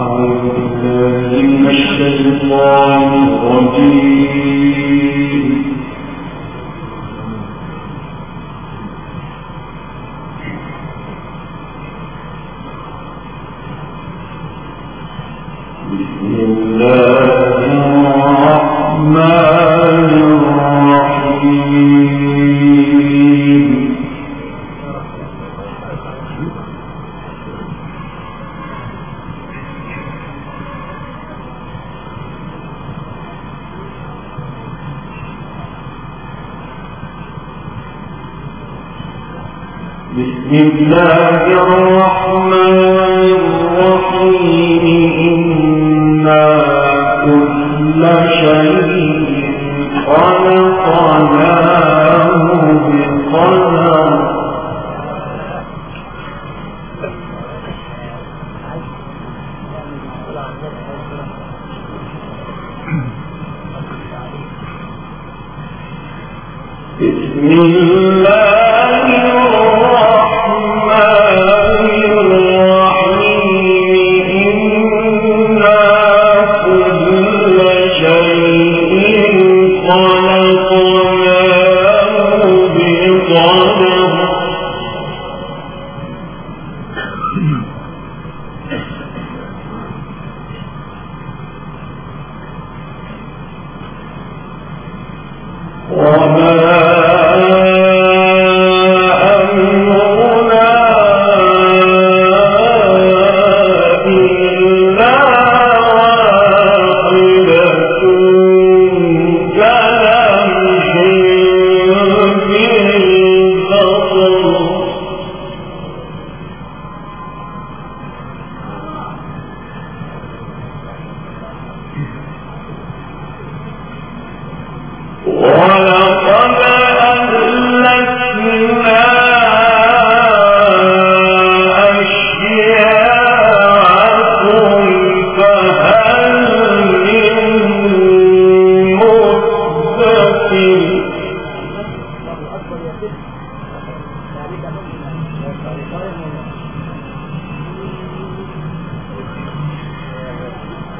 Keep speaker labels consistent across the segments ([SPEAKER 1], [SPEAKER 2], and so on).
[SPEAKER 1] أعوذ بالله من الشيطان الرجيم إن المتقين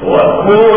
[SPEAKER 1] 我哭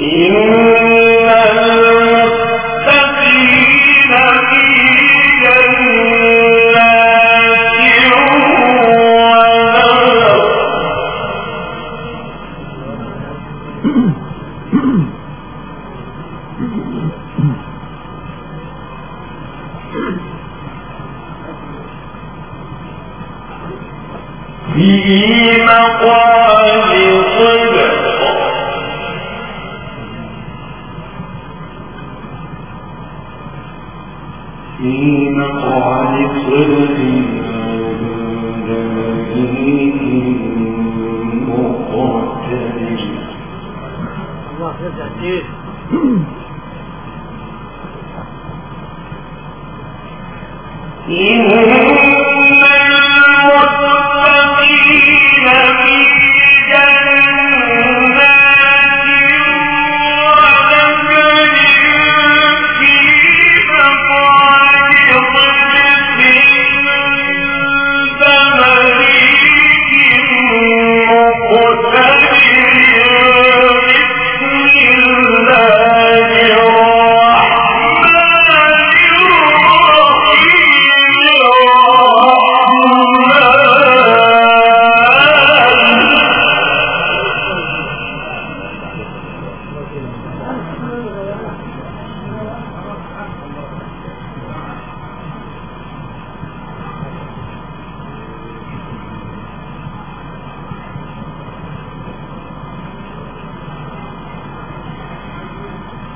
[SPEAKER 1] إن إن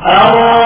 [SPEAKER 1] أو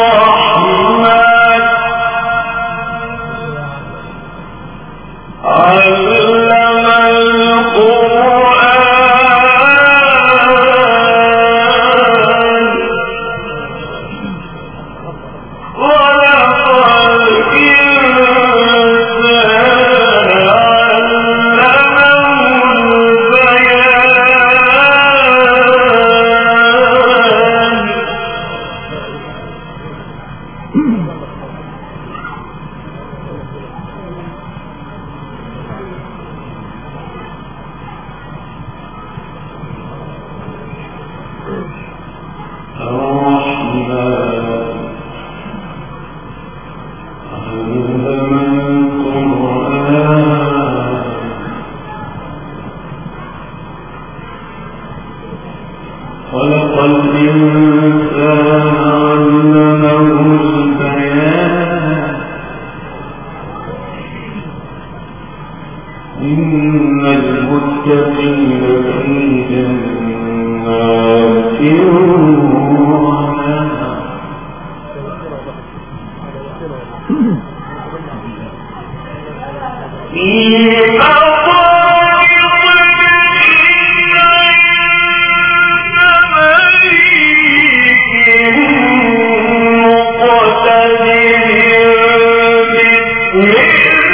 [SPEAKER 1] made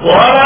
[SPEAKER 1] وہ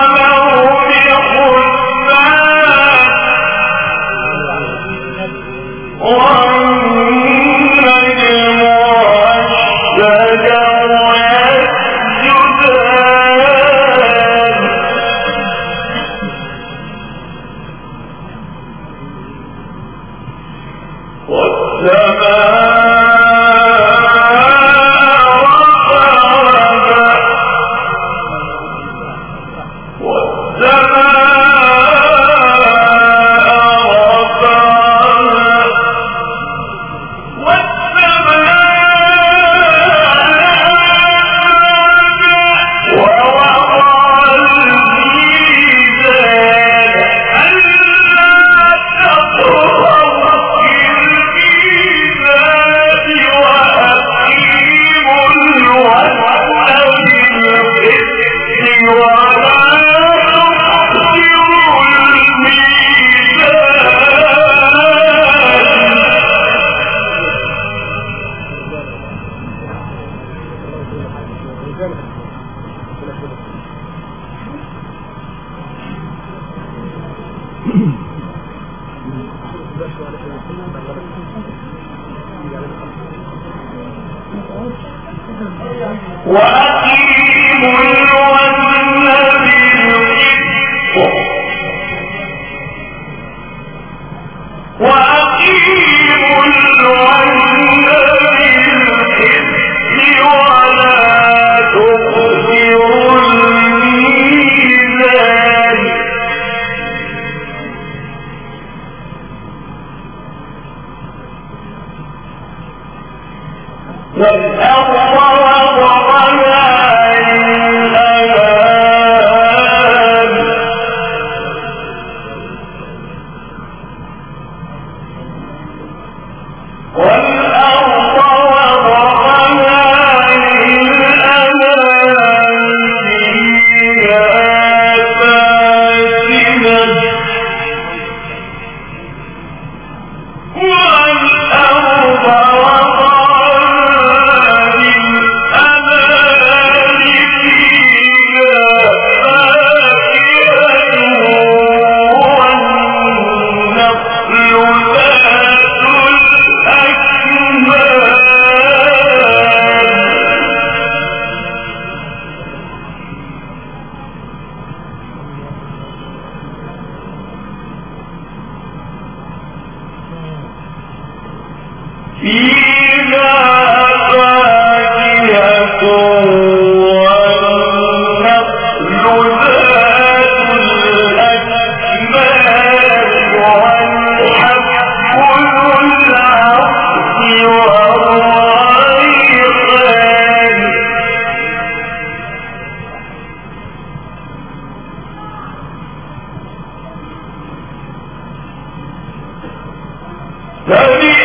[SPEAKER 1] دلی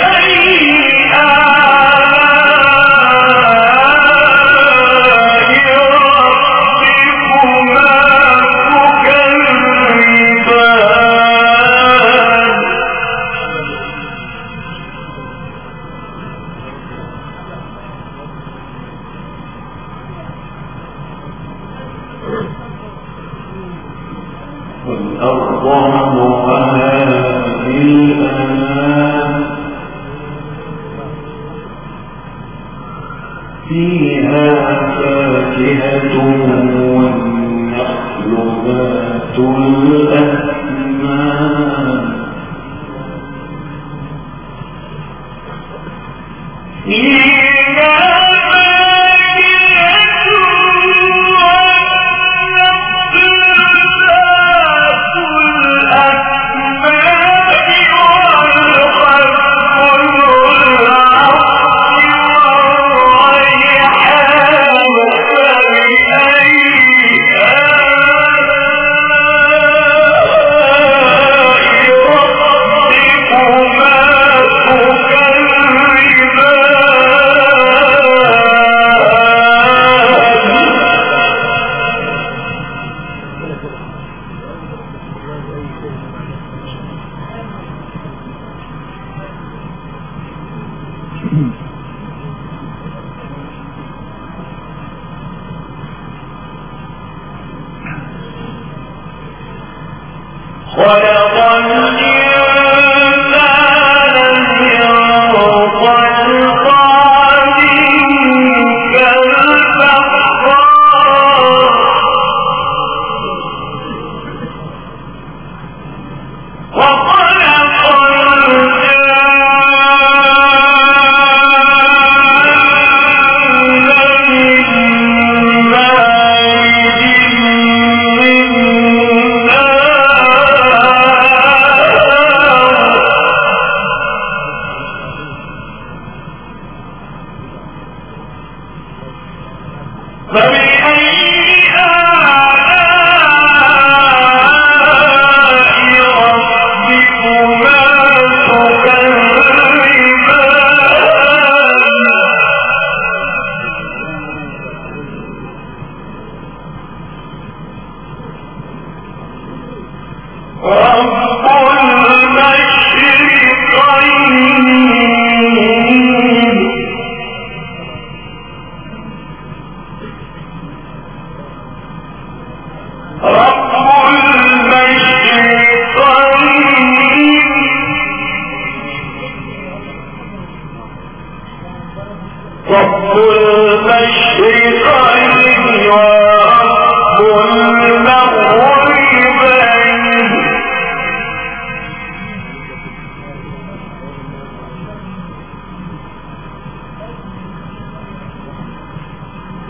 [SPEAKER 1] ولقد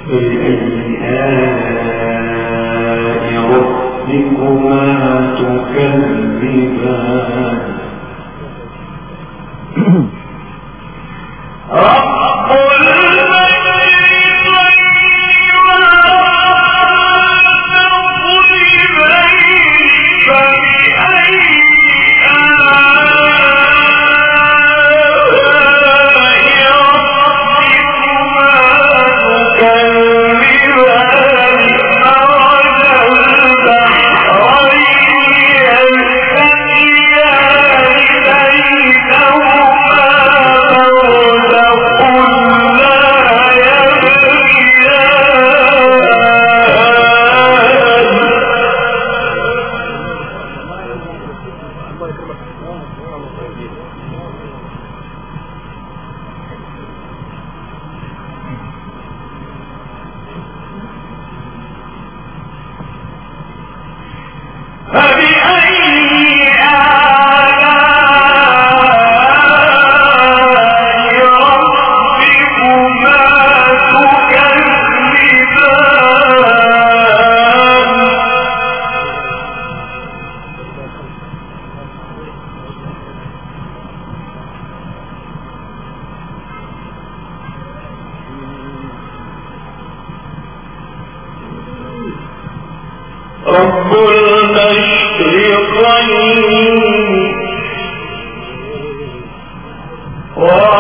[SPEAKER 1] فبأي بآلاء ربكما تكذبان. کل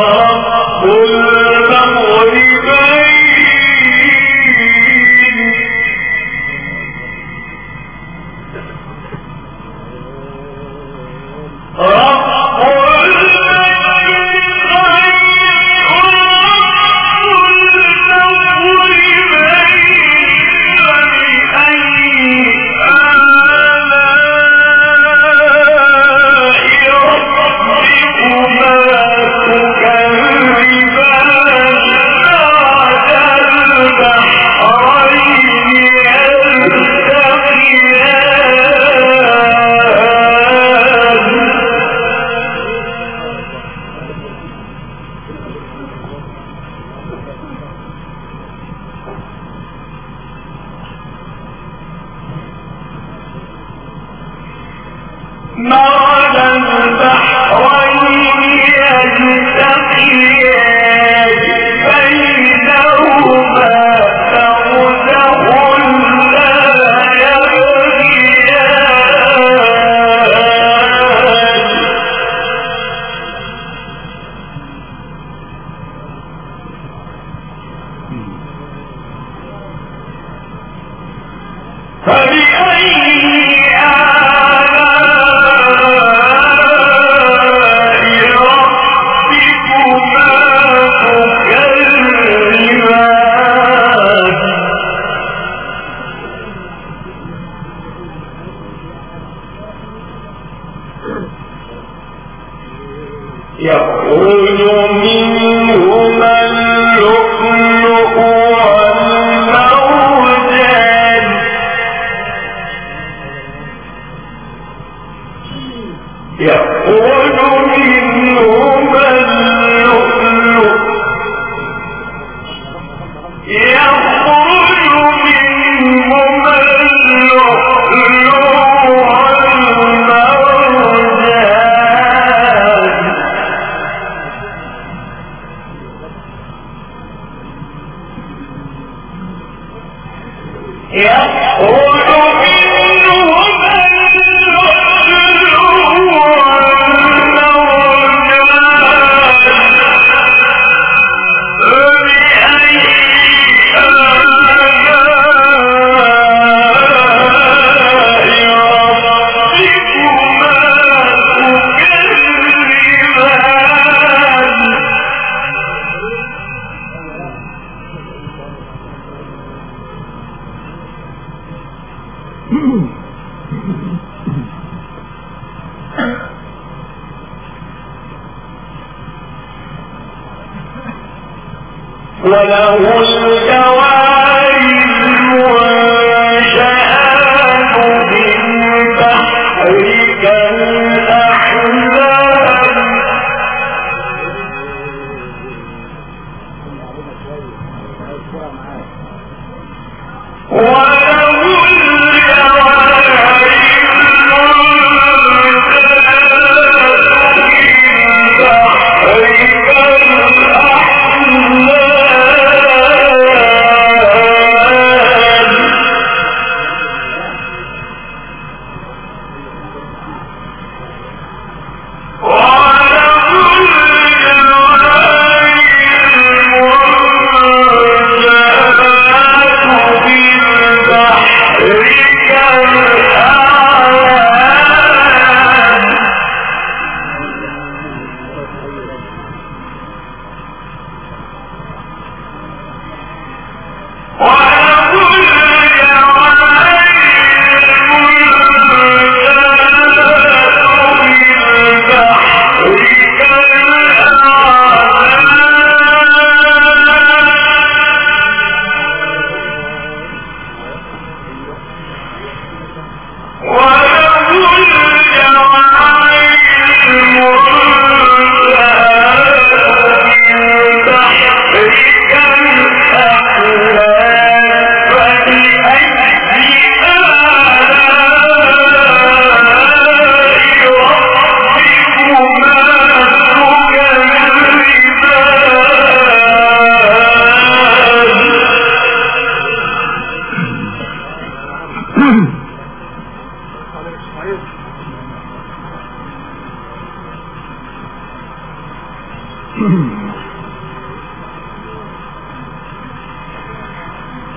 [SPEAKER 1] فبأي آلاء يقول من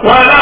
[SPEAKER 1] ولا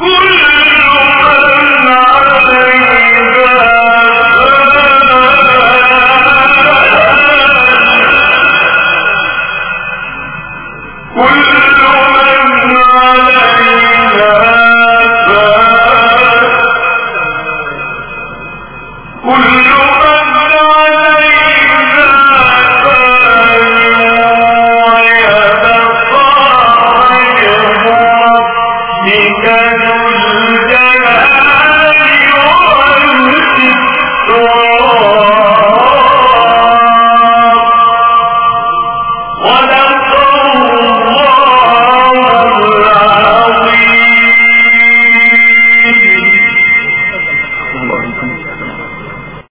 [SPEAKER 1] قل